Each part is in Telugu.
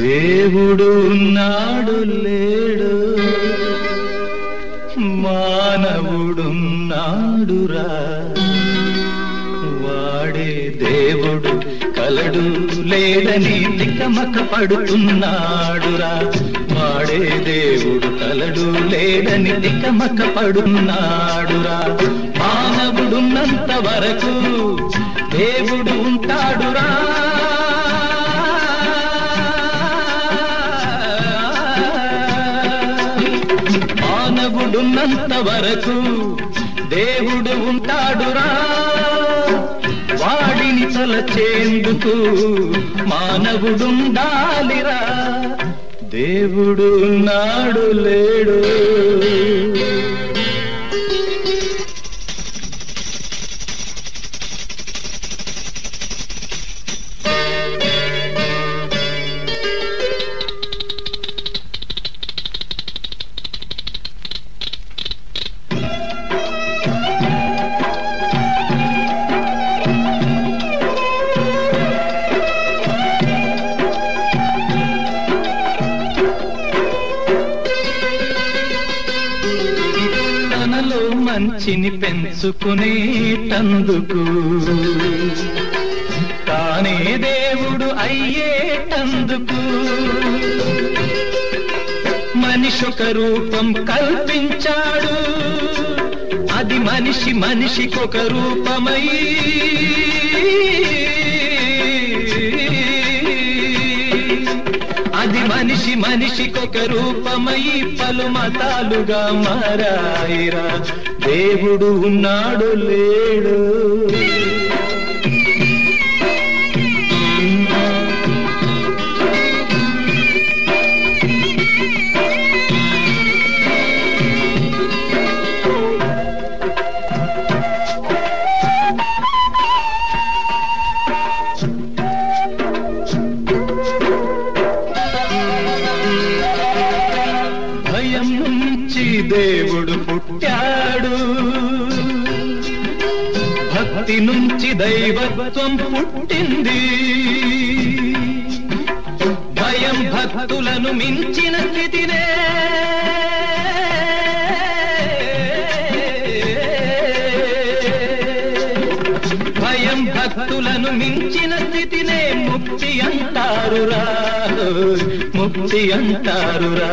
దేవుడు నాడు లేడు. మానవుడు నాడురా వాడే దేవుడు కలడు లేడని తికమక పడుతున్నాడురా. వాడే దేవుడు కలడు లేడని తికమక పడున్నాడురా. మానవుడున్నంత వరకు దేవుడు ఉన్నంత వరకు దేవుడు ఉంటాడురా. వాడిని తలచేందుకు మానవుడుండాలిరా. దేవుడు నాడు లేడు. మంచిని పెంచుకునేటందుకు తానే దేవుడు అయ్యేటందుకు మనిషొక రూపం కల్పించాడు. అది మనిషి మనిషికొక రూపమై మనిషికొక రూపమై పలు మతాలుగా మారాయిరా. దేవుడు ఉన్నాడు లేడు. భయం నుంచి దేవుడు పుట్టాడు. భక్తి నుంచి దైవత్వం పుట్టింది. భయం భక్తులను మించిన స్థితినే భయం భక్తులను మించిన స్థితినే ముక్తి అంటారురా. ముక్తి అంటారురా.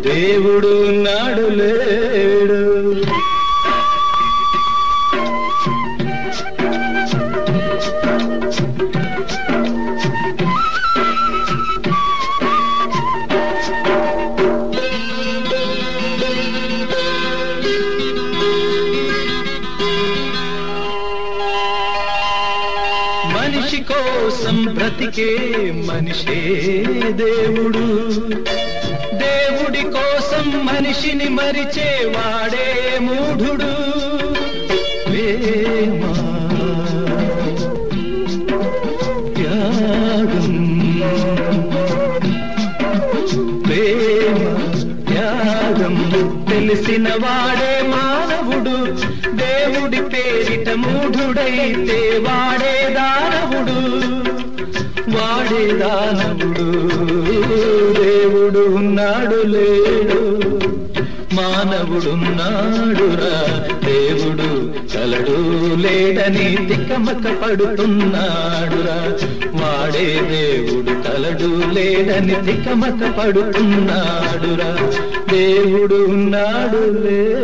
దేవుడు నాడులే మనిషి కోసం బ్రతికే మనిషే దేవుడు. దేవుడి కోసం మనిషిని మరిచే వాడే మూఢుడు. ప్రేమ త్యాగం ప్రేమ త్యాగం తెలిసిన వాడే దేవుడి పేరిట మూఢుడైతే వాడే దానవుడు వాడే దానవుడు. దేవుడు ఉన్నాడు లేడు. మానవుడున్నాడురా దేవుడు కలడు లేడని తిక్కమక పడుతున్నాడురా. వాడే దేవుడు కలడు లేడని తిక్కమక పడుతున్నాడురా. దేవుడు ఉన్నాడు లేడు.